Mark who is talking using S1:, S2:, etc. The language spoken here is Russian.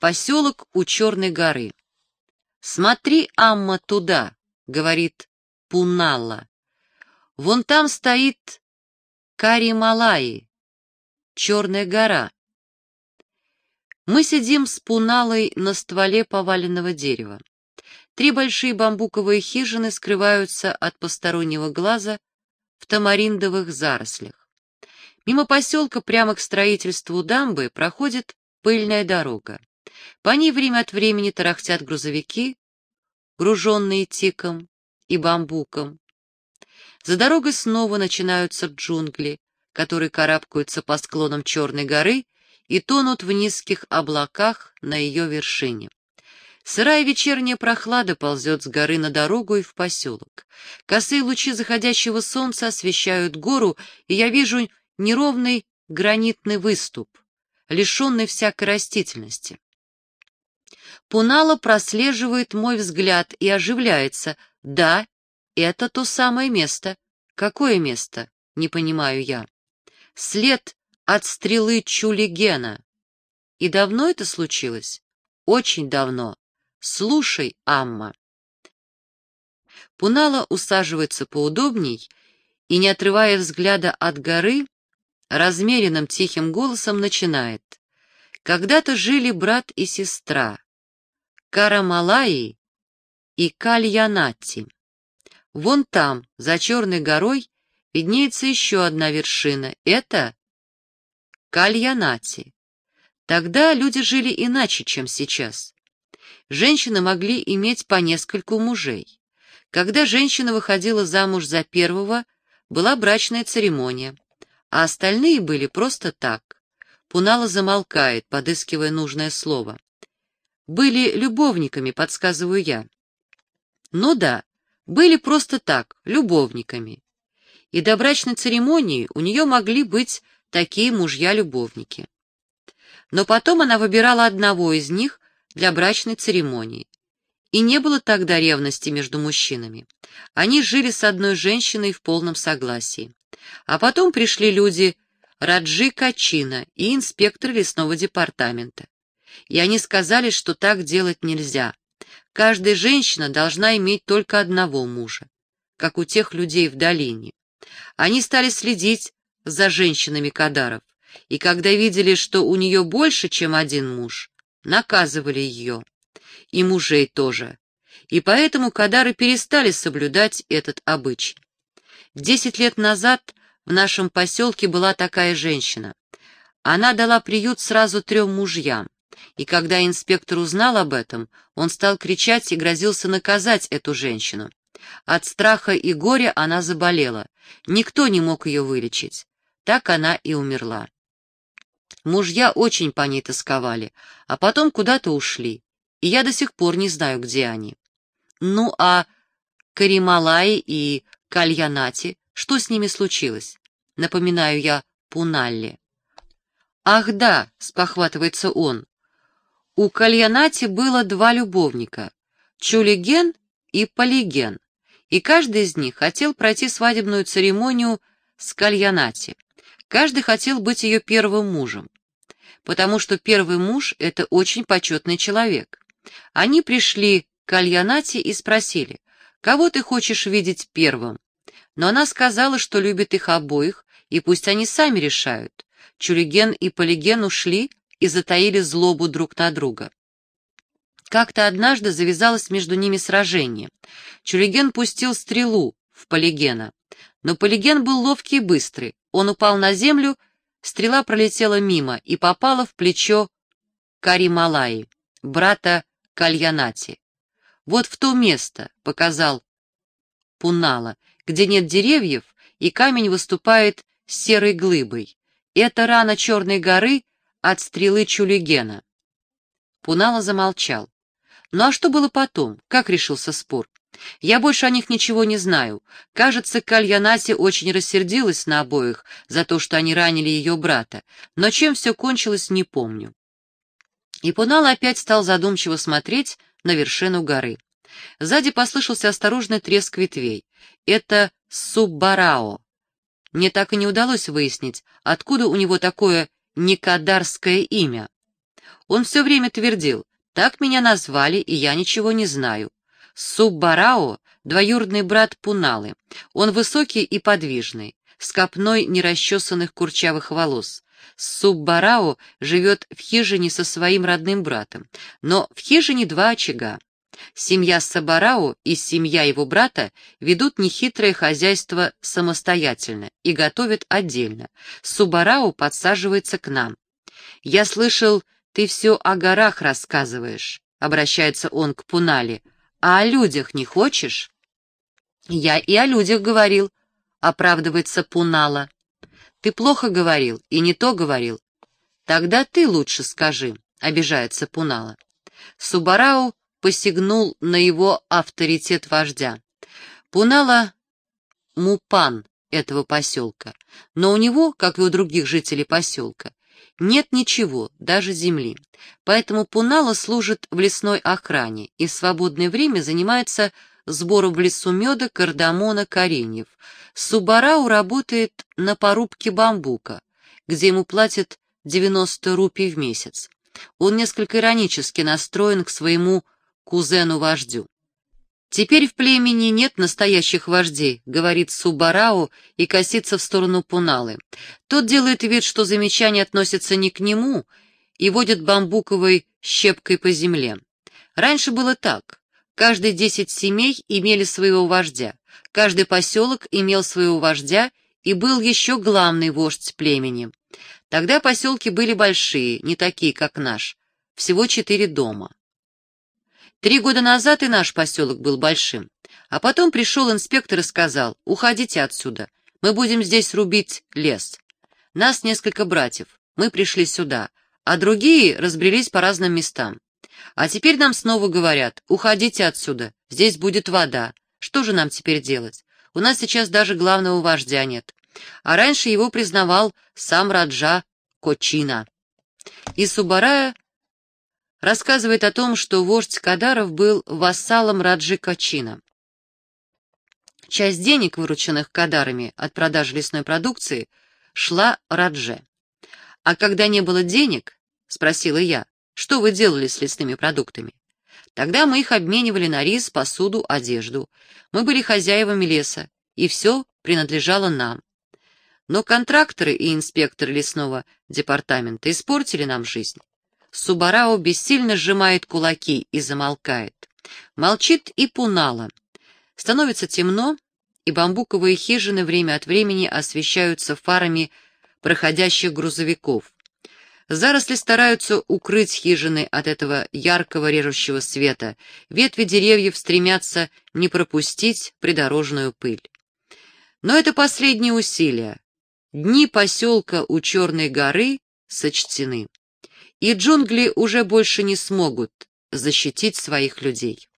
S1: Поселок у Черной горы. «Смотри, Амма, туда», — говорит Пуналла. «Вон там стоит Карималаи, Черная гора». Мы сидим с Пуналой на стволе поваленного дерева. Три большие бамбуковые хижины скрываются от постороннего глаза в тамариндовых зарослях. Мимо поселка прямо к строительству дамбы проходит пыльная дорога. По ней время от времени тарахтят грузовики, груженные тиком и бамбуком. За дорогой снова начинаются джунгли, которые карабкаются по склонам Черной горы и тонут в низких облаках на ее вершине. Сырая вечерняя прохлада ползет с горы на дорогу и в поселок. Косые лучи заходящего солнца освещают гору, и я вижу неровный гранитный выступ, лишенный всякой растительности. Пунала прослеживает мой взгляд и оживляется. Да, это то самое место. Какое место? Не понимаю я. След от стрелы Чулигена. И давно это случилось? Очень давно. Слушай, Амма. Пунала усаживается поудобней и, не отрывая взгляда от горы, размеренным тихим голосом начинает. Когда-то жили брат и сестра. Карамалаи и Кальянати. Вон там, за Черной горой, виднеется еще одна вершина. Это Кальянати. Тогда люди жили иначе, чем сейчас. Женщины могли иметь по нескольку мужей. Когда женщина выходила замуж за первого, была брачная церемония, а остальные были просто так. Пунала замолкает, подыскивая нужное слово были любовниками, подсказываю я. Ну да, были просто так, любовниками. И до брачной церемонии у нее могли быть такие мужья-любовники. Но потом она выбирала одного из них для брачной церемонии. И не было тогда ревности между мужчинами. Они жили с одной женщиной в полном согласии. А потом пришли люди Раджи Качина и инспектор лесного департамента и они сказали, что так делать нельзя. Каждая женщина должна иметь только одного мужа, как у тех людей в долине. Они стали следить за женщинами Кадаров, и когда видели, что у нее больше, чем один муж, наказывали ее. И мужей тоже. И поэтому Кадары перестали соблюдать этот обычай. Десять лет назад в нашем поселке была такая женщина. Она дала приют сразу трем мужьям. И когда инспектор узнал об этом, он стал кричать и грозился наказать эту женщину. От страха и горя она заболела. Никто не мог ее вылечить. Так она и умерла. Мужья очень по ней тосковали, а потом куда-то ушли, и я до сих пор не знаю, где они. Ну а Карималай и Кальянати, что с ними случилось? Напоминаю я Пуналле. «Ах да», — спохватывается он, у Кальянати было два любовника — Чулиген и Полиген, и каждый из них хотел пройти свадебную церемонию с Кальянати. Каждый хотел быть ее первым мужем, потому что первый муж — это очень почетный человек. Они пришли к Кальянати и спросили, кого ты хочешь видеть первым? Но она сказала, что любит их обоих, и пусть они сами решают. Чулиген и Полиген ушли, и затаили злобу друг на друга. Как-то однажды завязалось между ними сражение. Чулиген пустил стрелу в Полигена, но Полиген был ловкий и быстрый. Он упал на землю, стрела пролетела мимо и попала в плечо Карималаи, брата Кальянати. «Вот в то место», — показал Пунала, где нет деревьев, и камень выступает серой глыбой. Это рана Черной горы от стрелы Чулигена. Пунала замолчал. Ну а что было потом? Как решился спор? Я больше о них ничего не знаю. Кажется, Кальянаси очень рассердилась на обоих за то, что они ранили ее брата, но чем все кончилось, не помню. И Пунала опять стал задумчиво смотреть на вершину горы. Сзади послышался осторожный треск ветвей. Это Суббарао. Мне так и не удалось выяснить, откуда у него такое некадарское имя. Он все время твердил, так меня назвали, и я ничего не знаю. Суббарао — двоюродный брат Пуналы. Он высокий и подвижный, с копной нерасчесанных курчавых волос. Суббарао живет в хижине со своим родным братом, но в хижине два очага. Семья Сабарао и семья его брата ведут нехитрое хозяйство самостоятельно и готовят отдельно. Субарао подсаживается к нам. «Я слышал, ты все о горах рассказываешь», — обращается он к Пунали. «А о людях не хочешь?» «Я и о людях говорил», — оправдывается Пунала. «Ты плохо говорил и не то говорил». «Тогда ты лучше скажи», — обижается Пунала. Субарау посягнул на его авторитет вождя. Пунала — мупан этого поселка, но у него, как и у других жителей поселка, нет ничего, даже земли. Поэтому Пунала служит в лесной охране и в свободное время занимается сбором в лесу меда, кардамона, кореньев. Субарау работает на порубке бамбука, где ему платят 90 рупий в месяц. Он несколько иронически настроен к своему кузену-вождю. «Теперь в племени нет настоящих вождей», — говорит Субарау и косится в сторону Пуналы. Тот делает вид, что замечание относится не к нему, и водит бамбуковой щепкой по земле. Раньше было так. Каждые десять семей имели своего вождя, каждый поселок имел своего вождя, и был еще главный вождь племени. Тогда поселки были большие, не такие, как наш, всего четыре дома. Три года назад и наш поселок был большим. А потом пришел инспектор и сказал, уходите отсюда, мы будем здесь рубить лес. Нас несколько братьев, мы пришли сюда, а другие разбрелись по разным местам. А теперь нам снова говорят, уходите отсюда, здесь будет вода. Что же нам теперь делать? У нас сейчас даже главного вождя нет. А раньше его признавал сам Раджа Кочина. И Субарая рассказывает о том, что вождь Кадаров был вассалом Раджи Качина. Часть денег, вырученных Кадарами от продажи лесной продукции, шла Радже. «А когда не было денег, — спросила я, — что вы делали с лесными продуктами? Тогда мы их обменивали на рис, посуду, одежду. Мы были хозяевами леса, и все принадлежало нам. Но контракторы и инспекторы лесного департамента испортили нам жизнь. Субарао бессильно сжимает кулаки и замолкает. Молчит и Пунала. Становится темно, и бамбуковые хижины время от времени освещаются фарами проходящих грузовиков. Заросли стараются укрыть хижины от этого яркого режущего света. Ветви деревьев стремятся не пропустить придорожную пыль. Но это последние усилия. Дни поселка у Черной горы сочтены и джунгли уже больше не смогут защитить своих людей.